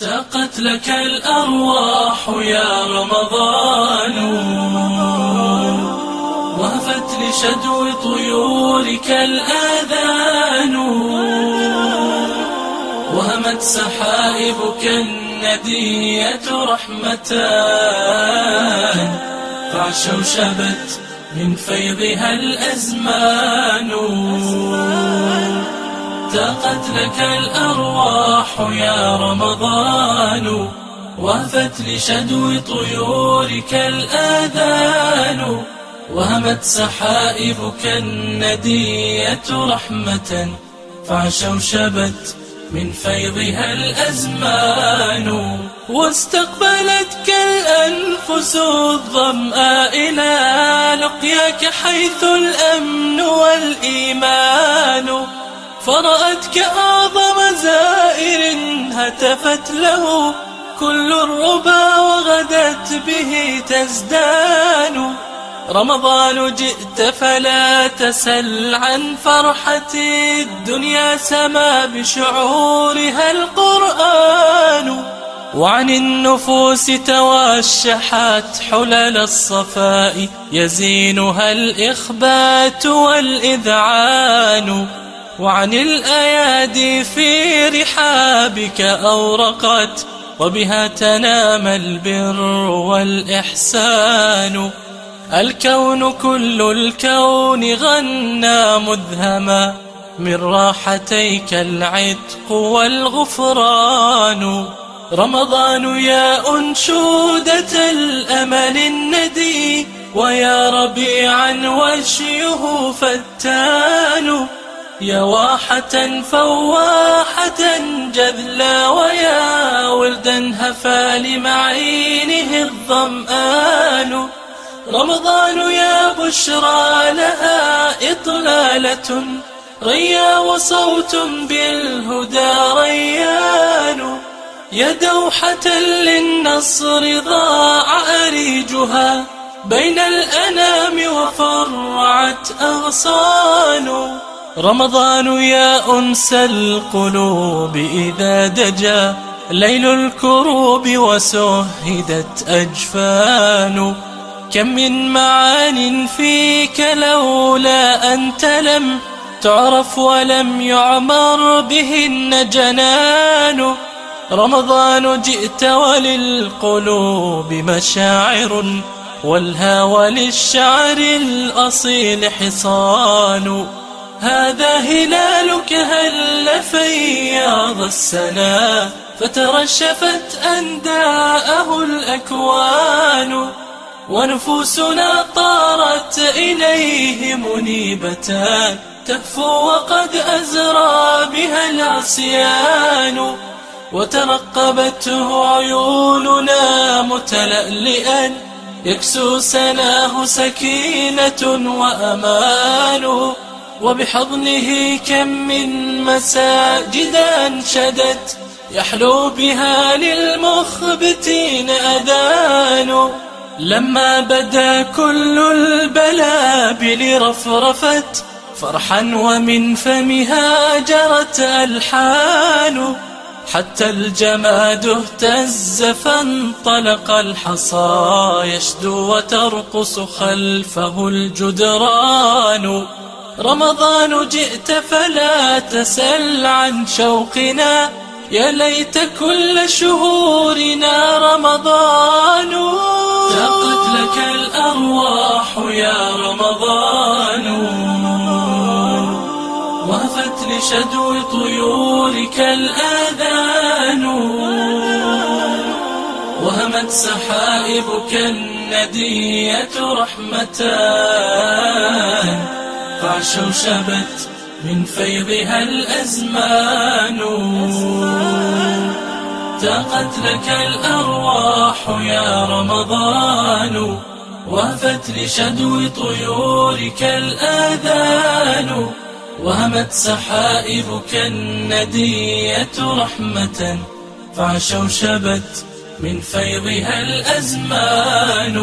تاقت لك الأرواح يا رمضان. وهفت لشدو طيورك الآذان. وهمت سحائبك الندية رحمتان. فعشوشبت من فيضها الأزمان. تاقت لك الأرواح يا رمضان وهفت لشدو طيورك الآذان وهمت سحائبك الندية رحمة فعشوشبت من فيضها الأزمان. واستقبلتك الأنفس الظمآ إلى لقياك حيث الأمن والإيمان. فرأتك أعظم زائر هتفت له كل الربا وغدت به تزدان. رمضان جئت فلا تسل عن فرحة الدنيا سما بشعورها القرآن. وعن النفوس توشحت حلل الصفاء يزينها الإخبات والإذعان. وعن الأيادي في رحابك أورقت وبها تنام البر والإحسان. الكون كل الكون غنى مذهما من راحتيك العتق والغفران. رمضان يا أنشودة الأمل الندي ويا ربيعا وشيه فتان. يا واحة فواحة جذلا ويا ولدا هفى لمعينه الظمآن. رمضان يا بشرى لها إطلالة ريا وصوت بالهدى ريان. يا دوحة للنصر ضاع أريجها بين الأنام وفرعت أغصان. رمضان يا أنس القلوب إذا دجا ليل الكروب وسهدت أجفان. كم من معان فيك لولا أنت لم تعرف ولم يعمر بهن جنان. رمضان جئت وللقلوب مشاعر والهوى للشعر الأصيل حصان. هذا هلالك هل فياض السنا فترشفت أنداءه الأكوان ونفوسنا طارت إليه منيبتان تهفو وقد أزرى بها العصيان وترقبته عيوننا متلألئا. يكسو سناه سكينة وأمان. وبحضنه كم من مساجد أنشدت يحلو بها للمخبتين أذان. لما بدا كل البلابل رفرفت فرحا ومن فمها جرت ألحان. حتى الجماد اهتز فانطلق الحصى يشدو وترقص خلفه الجدران. رمضان جئت فلا تسل عن شوقنا. يا ليت كل شهورنا رمضان. تقت لك الأرواح يا رمضان. وهفت لشدو طيورك الآذان. وهمت سحائبك الندية رحمتان فعشوشبت من فيضها الأزمان. تاقت لك الأرواح يا رمضان وهفت لشدو طيورك الآذان. وهمت سحائبك الندية رحمة فعشوشبت من فيضها الأزمان.